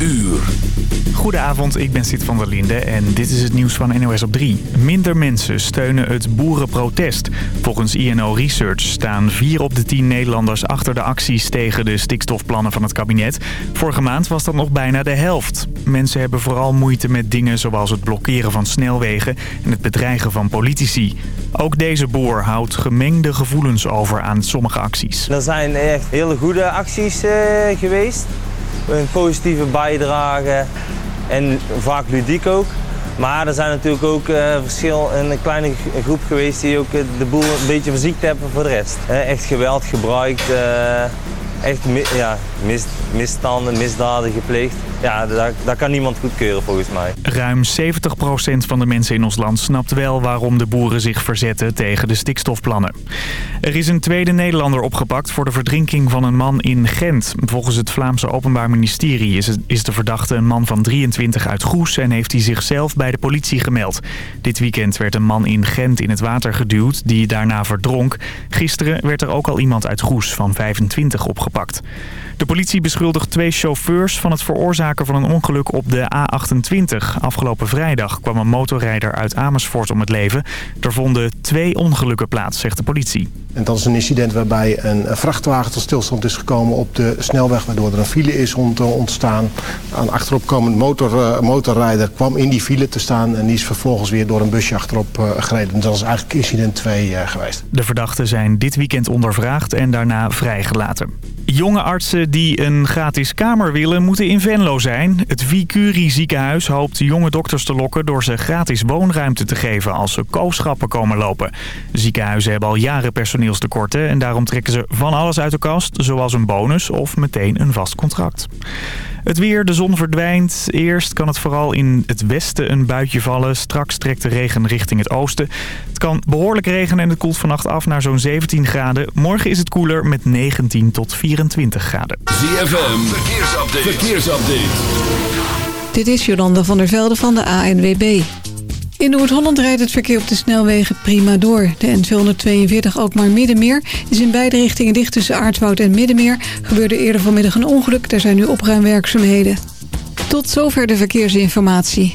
uur. Goedenavond, ik ben Sid van der Linde en dit is het nieuws van NOS op 3. Minder mensen steunen het boerenprotest. Volgens INO Research staan 4 op de 10 Nederlanders achter de acties tegen de stikstofplannen van het kabinet. Vorige maand was dat nog bijna de helft. Mensen hebben vooral moeite met dingen zoals het blokkeren van snelwegen en het bedreigen van politici. Ook deze boer houdt gemengde gevoelens over aan sommige acties. Er zijn echt hele goede acties uh, geweest. Een positieve bijdrage en vaak ludiek ook. Maar er zijn natuurlijk ook uh, verschil, een kleine groep geweest die ook de boel een beetje verziekt hebben voor de rest. Echt geweld gebruikt, echt ja, mis, misstanden, misdaden gepleegd. Ja, dat, dat kan niemand goedkeuren volgens mij. Ruim 70% van de mensen in ons land snapt wel waarom de boeren zich verzetten tegen de stikstofplannen. Er is een tweede Nederlander opgepakt voor de verdrinking van een man in Gent. Volgens het Vlaamse Openbaar Ministerie is, het, is de verdachte een man van 23 uit Goes en heeft hij zichzelf bij de politie gemeld. Dit weekend werd een man in Gent in het water geduwd die daarna verdronk. Gisteren werd er ook al iemand uit Goes van 25 opgepakt. De politie beschuldigt twee chauffeurs van het veroorzaken van een ongeluk op de A28. Afgelopen vrijdag kwam een motorrijder uit Amersfoort om het leven. Er vonden twee ongelukken plaats, zegt de politie. En dat is een incident waarbij een vrachtwagen tot stilstand is gekomen op de snelweg... waardoor er een file is ontstaan. Een achteropkomend motor, motorrijder kwam in die file te staan... en die is vervolgens weer door een busje achterop gereden. Dat is eigenlijk incident 2 geweest. De verdachten zijn dit weekend ondervraagd en daarna vrijgelaten. Jonge artsen die een gratis kamer willen, moeten in Venlo zijn. Het Vicuri ziekenhuis hoopt jonge dokters te lokken door ze gratis woonruimte te geven als ze kooschappen komen lopen. Ziekenhuizen hebben al jaren personeelstekorten en daarom trekken ze van alles uit de kast, zoals een bonus of meteen een vast contract. Het weer, de zon verdwijnt. Eerst kan het vooral in het westen een buitje vallen. Straks trekt de regen richting het oosten. Het kan behoorlijk regenen en het koelt vannacht af naar zo'n 17 graden. Morgen is het koeler met 19 tot 24 graden. ZFM, verkeersupdate. verkeersupdate. Dit is Jolanda van der Velde van de ANWB. In Noord-Holland rijdt het verkeer op de snelwegen prima door. De N242 ook maar Middenmeer is in beide richtingen dicht tussen Aardwoud en Middenmeer. Gebeurde eerder vanmiddag een ongeluk, daar zijn nu opruimwerkzaamheden. Tot zover de verkeersinformatie.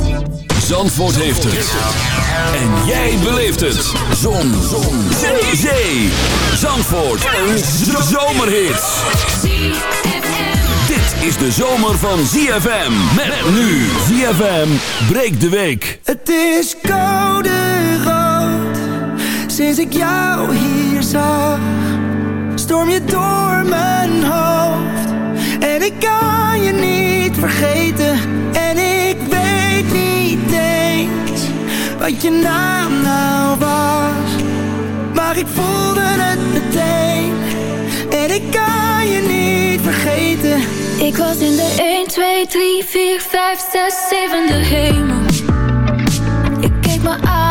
Zandvoort heeft het. En jij beleeft het. Zon. Zon. Zee. Zee. Zandvoort. Een zomerhit. Dit is de zomer van ZFM. Met nu ZFM breekt de week. Het is koude rood. Sinds ik jou hier zag. Storm je door mijn hoofd. En ik kan je niet vergeten. Wat je naam nou was. Maar ik voelde het meteen. En ik kan je niet vergeten. Ik was in de 1, 2, 3, 4, 5, 6, 7 de hemel. Ik keek me aan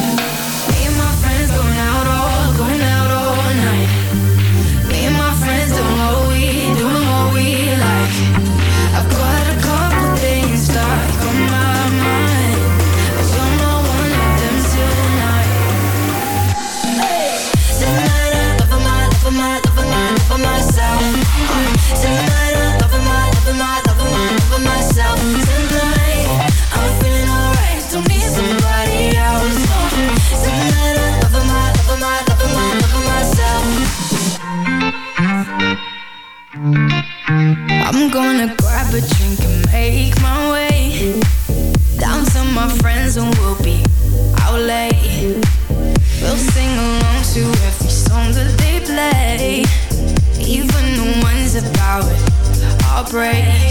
break.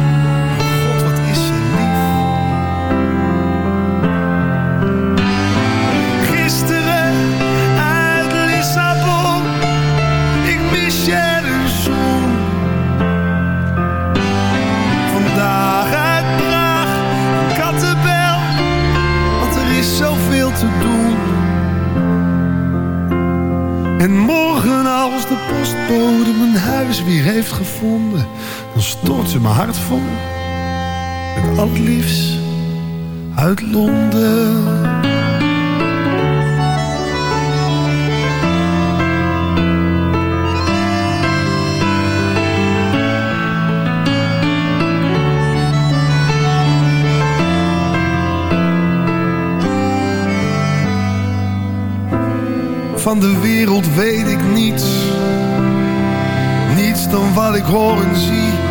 Vol. Met al het liefst uit Londen. Van de wereld weet ik niets. Niets dan wat ik hoor en zie.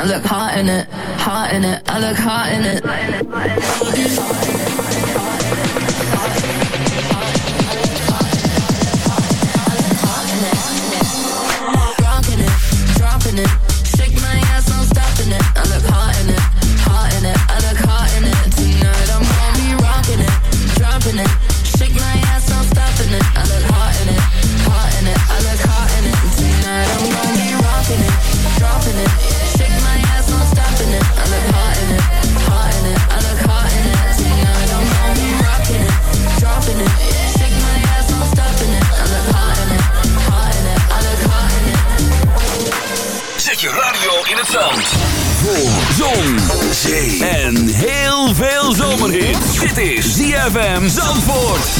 I look hot in it, hot in it, I look hot in it. ZFM Zandvoort.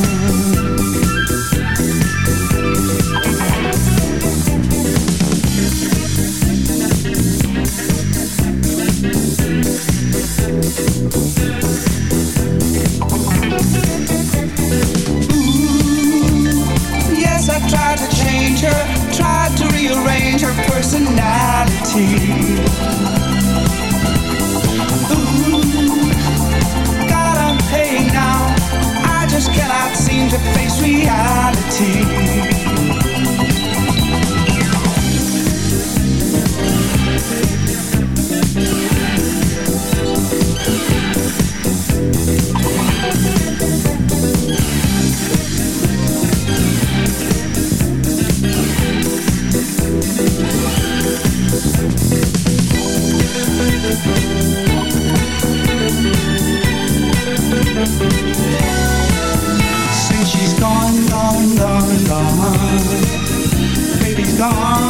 gone.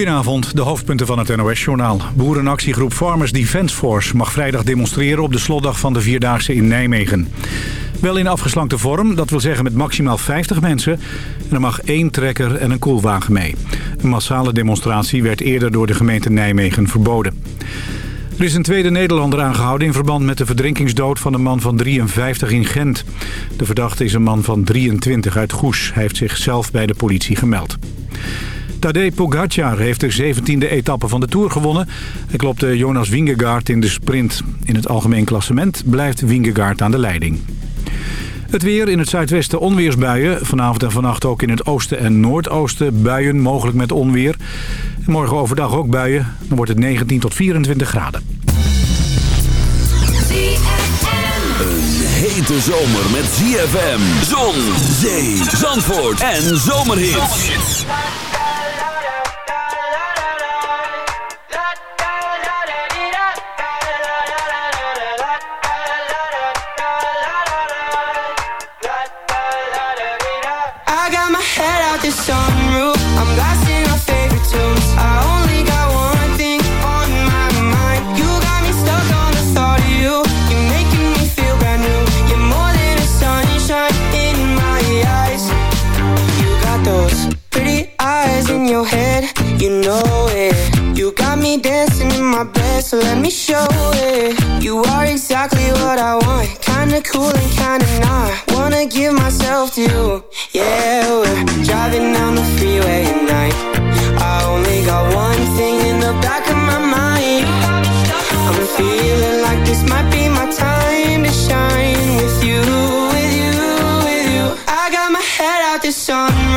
Goedenavond, de hoofdpunten van het NOS-journaal. Boerenactiegroep Farmers Defence Force mag vrijdag demonstreren op de slotdag van de Vierdaagse in Nijmegen. Wel in afgeslankte vorm, dat wil zeggen met maximaal 50 mensen. En er mag één trekker en een koelwagen mee. Een massale demonstratie werd eerder door de gemeente Nijmegen verboden. Er is een tweede Nederlander aangehouden in verband met de verdrinkingsdood van een man van 53 in Gent. De verdachte is een man van 23 uit Goes. Hij heeft zichzelf bij de politie gemeld. Tadej Pogacar heeft de 17e etappe van de Tour gewonnen. Hij klopte Jonas Wingegaard in de sprint. In het algemeen klassement blijft Wingegaard aan de leiding. Het weer in het zuidwesten onweersbuien. Vanavond en vannacht ook in het oosten en noordoosten buien, mogelijk met onweer. En morgen overdag ook buien. Dan wordt het 19 tot 24 graden. Een hete zomer met ZFM, zon, zee, zandvoort en zomerhits. So let me show it. You are exactly what I want. Kinda cool and kinda not. Wanna give myself to you. Yeah, we're driving down the freeway at night. I only got one thing in the back of my mind. I'm feeling like this might be my time to shine with you, with you, with you. I got my head out the sunroof.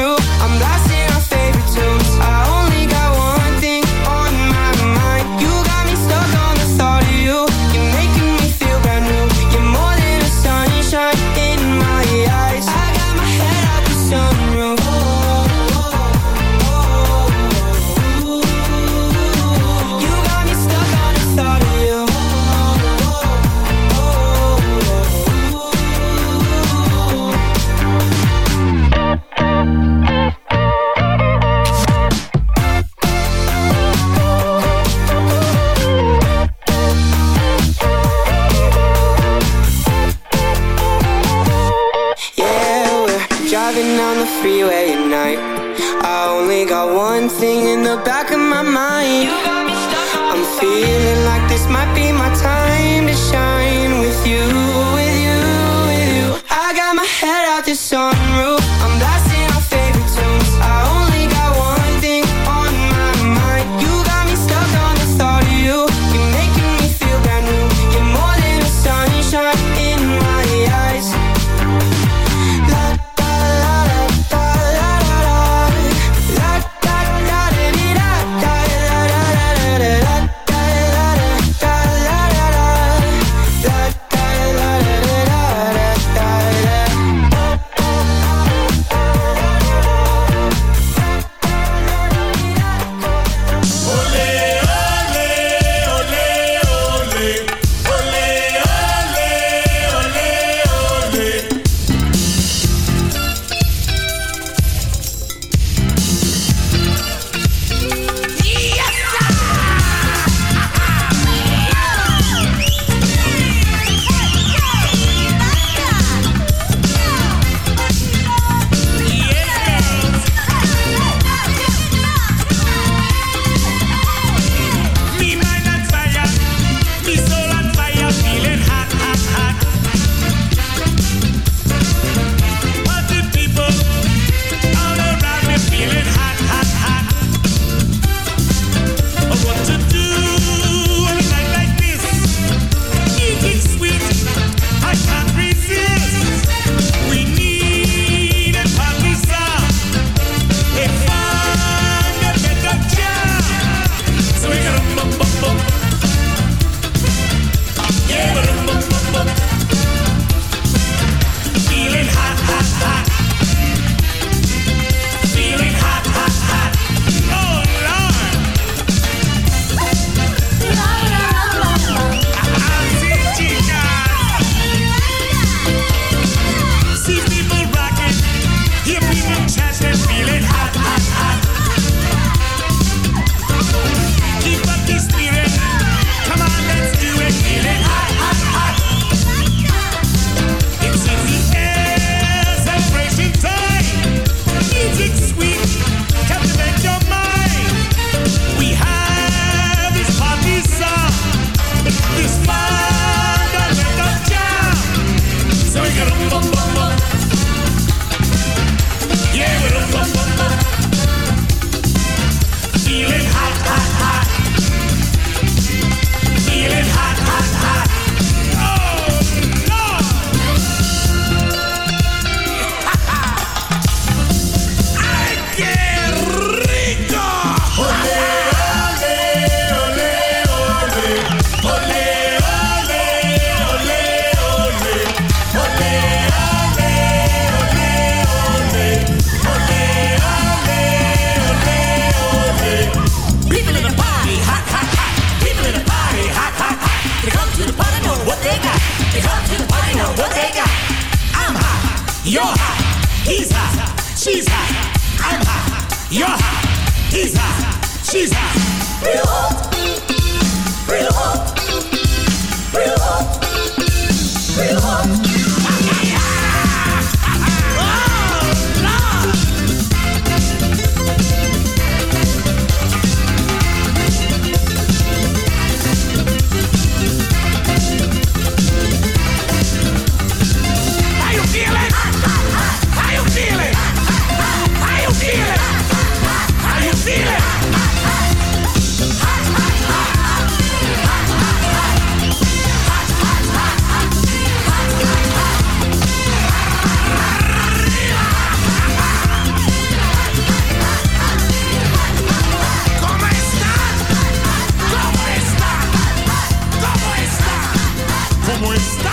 ¿Cómo está?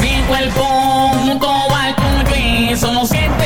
Mi cuerpo, un cobalto, somos siete.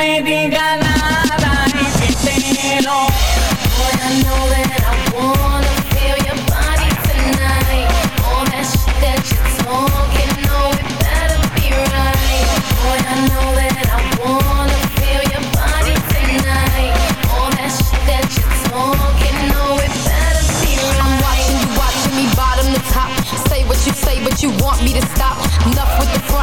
me diga nada y que te lo... All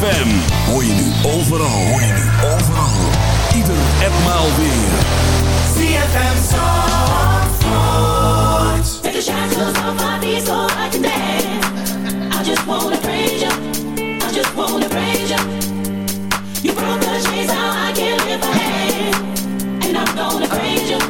ZFM. Hoor je nu overal. Overal. Ieder en maal weer. ZFM Zandvoort. Take a so I can just wanna praise you. I just wanna praise you. You broke the chains, I live ahead. And I'm gonna praise you.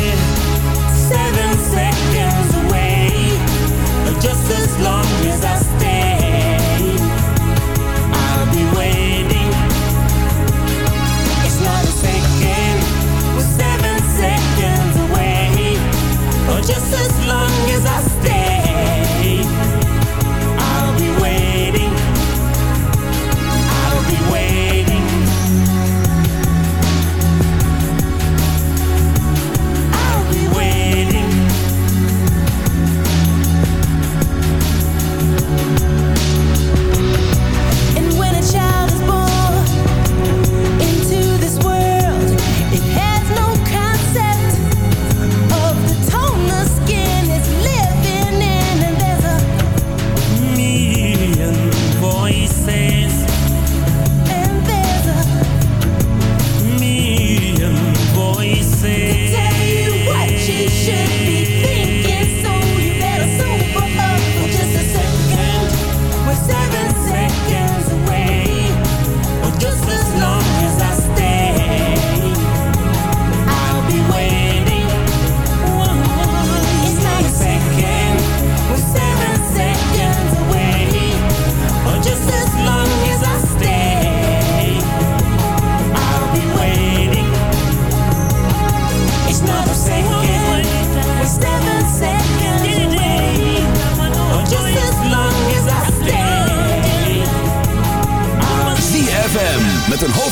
long as I stay.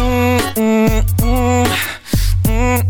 Mm, mm, mm,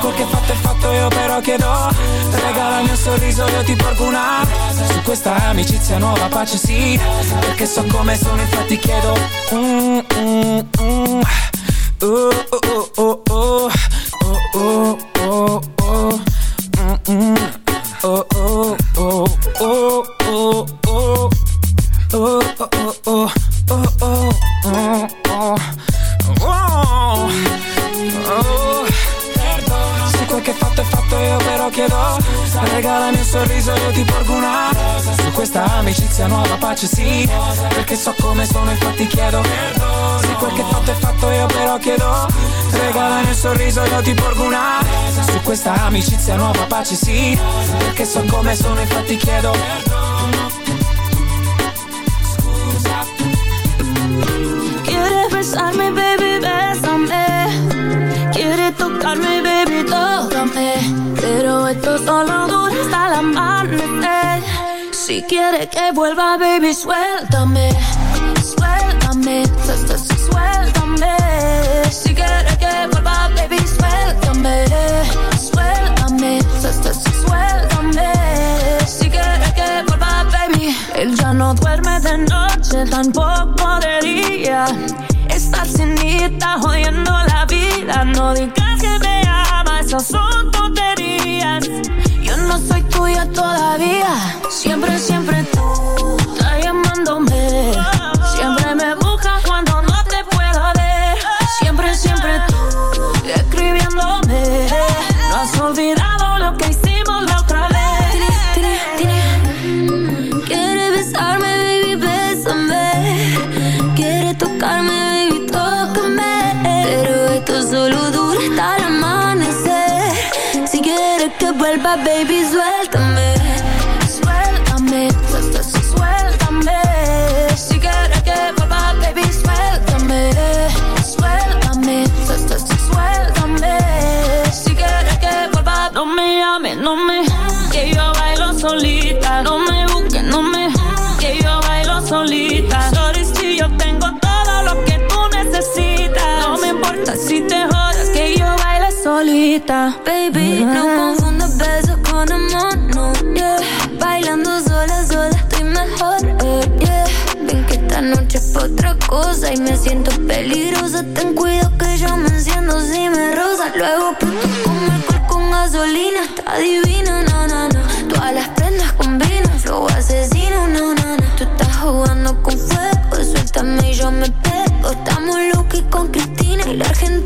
quel che fatto è fatto io però chiedo Regalami un sorriso io ti porgo una. Su questa amicizia nuova pace sì Perché so come sono infatti chiedo mm, mm, mm. Oh, oh, oh, oh, oh, oh, oh, Regalami un sorriso io ti porgo una Rosa. Su questa amicizia nuova pace sì Rosa. Perché so come sono infatti chiedo Perdono Se quel che fatto è fatto io però chiedo Regalami un sorriso io ti porgo una Rosa. Su questa amicizia nuova pace sì Perché so come sono infatti chiedo Perdono Quieres besarme, baby, bésame. Quieres tocarme, baby, tócame. Pero esto solo dura hasta el amanecer. Si quieres que vuelva, baby, suéltame. Suéltame, su- su- su- suéltame. Si quieres que vuelva, baby, suéltame. Suéltame, su- su- su- suéltame. Si quieres que vuelva, baby. Él ya no duerme de noche, tampoco de día. Estar sin jodiendo la vida. No digas que me son tonterías. Yo no soy tuya todavía. Siempre, siempre tú estás llamándome. Baby, suéltame. Suéltame, su- su- su- suéltame. Si quieres que vuelva, baby, suéltame. Suéltame, su- su- su- suéltame. Si quieres que vuelva, no me llames, no me. Que yo bailo solita. No me busques, no me. Que yo bailo solita. Sorry si yo tengo todo lo que tú necesitas. No me importa si te jodas, que yo baile solita. Baby, no confundas con. Bailando sola, sola estoy mejor, eh. Ven que esta noche es pa' otra cosa y me siento peligrosa. Ten cuidado que yo me enciendo si me rosa. Luego pronto como alcohol con gasolina, está divina, na, na, na. Todas las prendas combinan, flow asesino, na, na, na. Tú estás jugando con fuego, suéltame y yo me pego. Estamos locos con Cristina y la Argentina,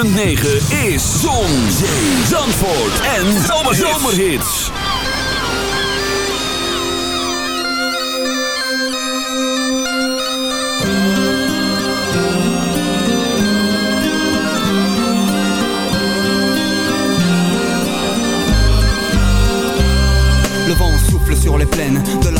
106.9 is Zon, Zee, Zandvoort en Zomerhits. Le vent souffle sur les plaines de la